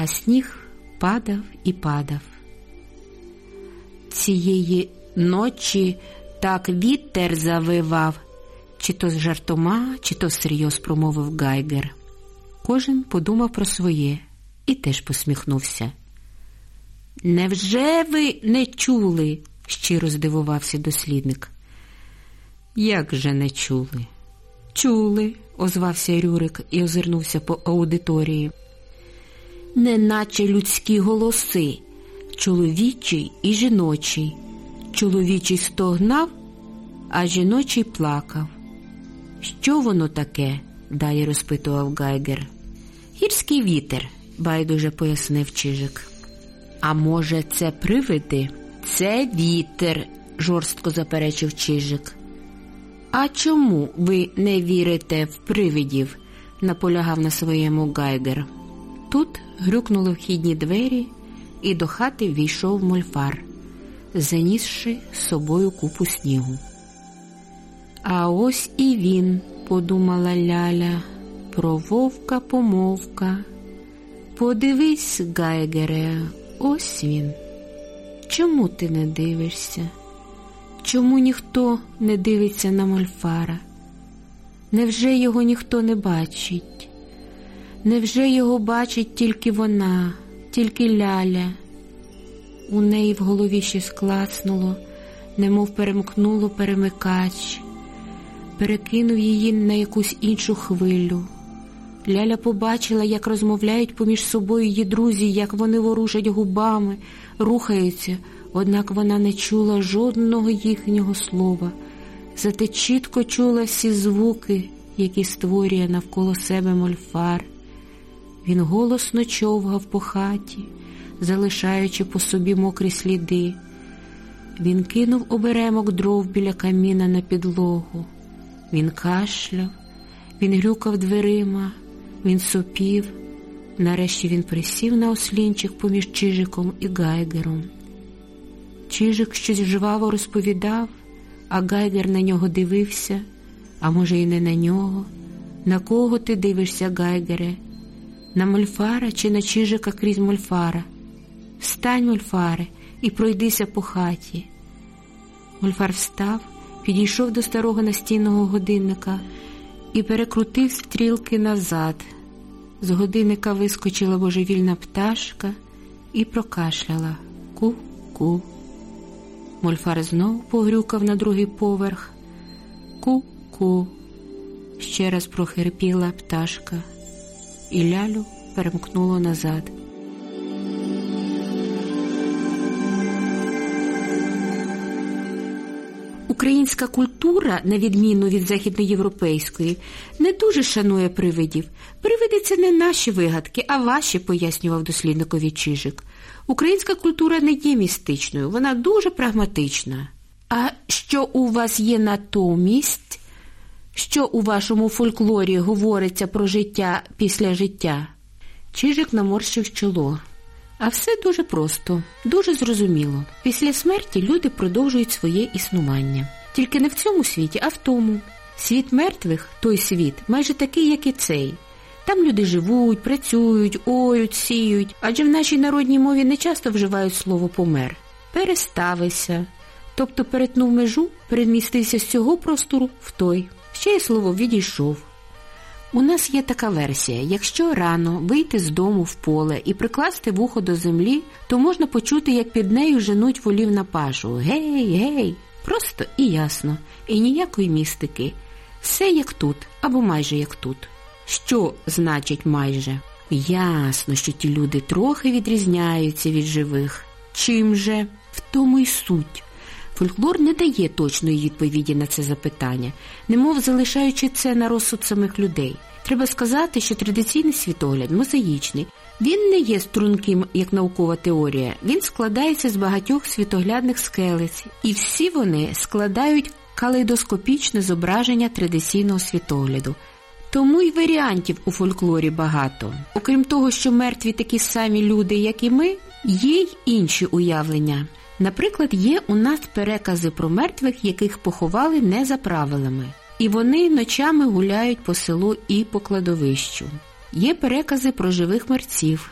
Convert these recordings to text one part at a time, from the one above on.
а сніг падав і падав. Цієї ночі так вітер завивав, чи то жартома, чи то всерйоз промовив Гайгер. Кожен подумав про своє і теж посміхнувся. Невже ви не чули? щиро здивувався дослідник. Як же не чули? Чули, озвався Рюрик і озирнувся по аудиторії. Неначе людські голоси, чоловічий і жіночий. Чоловічий стогнав, а жіночий плакав. Що воно таке? далі розпитував Гайгер. Гірський вітер, байдуже пояснив Чижик. А може, це привиди? Це вітер, жорстко заперечив Чижик. А чому ви не вірите в привидів? наполягав на своєму Гайгер. Тут грюкнули вхідні двері, і до хати війшов мольфар, занісши з собою купу снігу. А ось і він, подумала Ляля, про вовка помовка. Подивись, Гайгере, ось він. Чому ти не дивишся? Чому ніхто не дивиться на Мольфара? Невже його ніхто не бачить? Невже його бачить тільки вона, тільки Ляля? У неї в голові щось клацнуло, немов перемкнуло перемикач, перекинув її на якусь іншу хвилю. Ляля побачила, як розмовляють поміж собою її друзі, як вони ворушать губами, рухаються, однак вона не чула жодного їхнього слова, зате чітко чула всі звуки, які створює навколо себе мольфар. Він голосно човгав по хаті, залишаючи по собі мокрі сліди. Він кинув оберемок дров біля каміна на підлогу. Він кашляв, він грюкав дверима, він сопів. Нарешті він присів на ослінчик поміж Чижиком і Гайгером. Чижик щось жваво розповідав, а Гайгер на нього дивився, а може, і не на нього. На кого ти дивишся, Гайгере? На мольфара чи на Чижика крізь мольфара? Встань, мольфаре, і пройдися по хаті. Мольфар встав, підійшов до старого настінного годинника і перекрутив стрілки назад. З годинника вискочила божевільна пташка і прокашляла ку-ку. Мольфар знов погрюкав на другий поверх. Ку-ку. Ще раз прохирпіла пташка, і лялю перемкнуло назад. Українська культура, на відміну від західноєвропейської, не дуже шанує привидів. Привиди це не наші вигадки, а ваші, пояснював дослідникові Чижик. Українська культура не є містичною, вона дуже прагматична. А що у вас є натомість? Що у вашому фольклорі говориться про життя після життя? Чижик наморщив чоло. А все дуже просто, дуже зрозуміло. Після смерті люди продовжують своє існування. Тільки не в цьому світі, а в тому. Світ мертвих, той світ, майже такий, як і цей. Там люди живуть, працюють, оють, сіють, адже в нашій народній мові не часто вживають слово помер. Переставися, тобто перетнув межу, перемістився з цього простору в той. Ще й слово відійшов. У нас є така версія: якщо рано вийти з дому в поле і прикласти вухо до землі, то можна почути, як під нею женуть волів на пашу. Гей, гей! Просто і ясно, і ніякої містики. Все як тут, або майже як тут. Що значить майже? Ясно, що ті люди трохи відрізняються від живих. Чим же? В тому й суть. Фольклор не дає точної відповіді на це запитання, немов залишаючи це на розсуд самих людей. Треба сказати, що традиційний світогляд мозаїчний. Він не є струнким, як наукова теорія. Він складається з багатьох світоглядних скелець, і всі вони складають калейдоскопічне зображення традиційного світогляду. Тому й варіантів у фольклорі багато. Окрім того, що мертві такі самі люди, як і ми, є й інші уявлення. Наприклад, є у нас перекази про мертвих, яких поховали не за правилами, і вони ночами гуляють по селу і по кладовищу. Є перекази про живих мерців,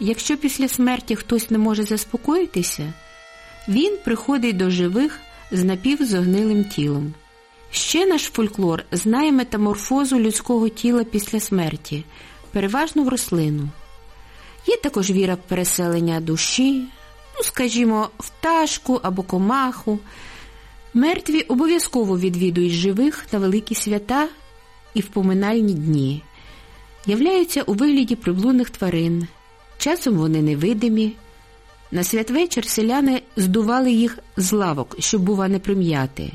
якщо після смерті хтось не може заспокоїтися, він приходить до живих з напівзогнилим тілом. Ще наш фольклор знає метаморфозу людського тіла після смерті, переважно в рослину. Є також віра в переселення душі, ну, скажімо, пташку або комаху. Мертві обов'язково відвідують живих на великі свята і в поминальні дні, являються у вигляді приблудних тварин. Часом вони невидимі. На святвечір селяни здували їх з лавок, щоб, бува, не прим'яти.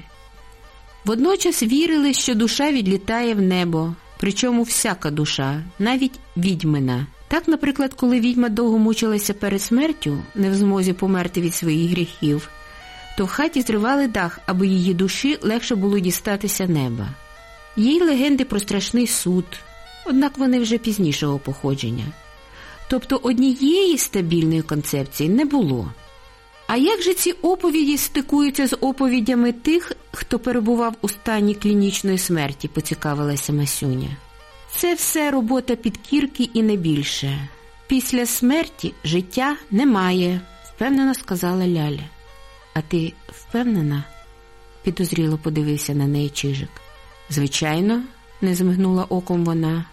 Водночас вірили, що душа відлітає в небо, причому всяка душа, навіть відьмина. Так, наприклад, коли відьма довго мучилася перед смертю, не в змозі померти від своїх гріхів, то в хаті зривали дах, аби її душі легше було дістатися неба. Є й легенди про страшний суд, однак вони вже пізнішого походження. Тобто однієї стабільної концепції не було. А як же ці оповіді стикуються з оповідями тих, хто перебував у стані клінічної смерті, поцікавилася Масюня. Це все робота підкірки і не більше. Після смерті життя немає, впевнено сказала Ляля. А ти впевнена? підозріло подивився на неї Чижик. Звичайно, не змигнула оком вона.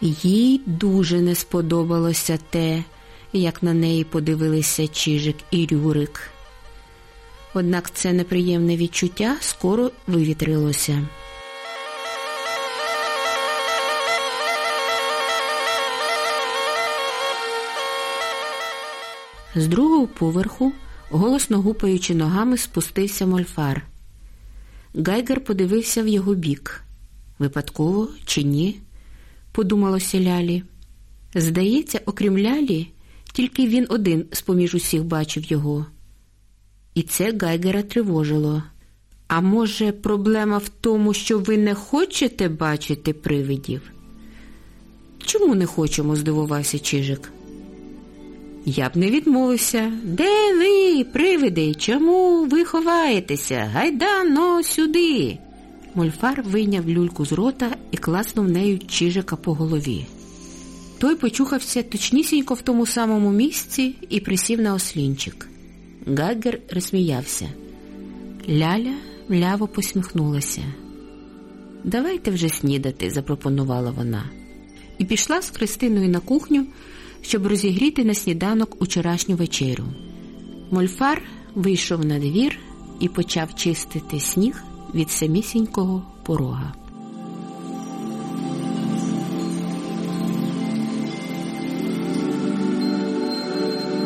Їй дуже не сподобалося те, як на неї подивилися Чижик і Рюрик. Однак це неприємне відчуття скоро вивітрилося. З другого поверху, голосно гупаючи ногами, спустився мольфар. Гайгер подивився в його бік. Випадково чи ні? подумалося Лялі. Здається, окрім Лялі, тільки він один з поміж усіх бачив його. І це Гайгера тривожило. А може, проблема в тому, що ви не хочете бачити привидів? Чому не хочемо? здивувався Чижик. Я б не відмовився. Де ви, привиди? Чому ви ховаєтеся? Гайдано сюди. Мольфар вийняв люльку з рота і класнув нею Чижика по голові. Той почухався точнісінько в тому самому місці і присів на ослінчик. Гаггер розсміявся. Ляля мляво посміхнулася. Давайте вже снідати, запропонувала вона, і пішла з Христиною на кухню, щоб розігріти на сніданок учорашню вечерю. Мольфар вийшов на двір і почав чистити сніг від самісінького порога.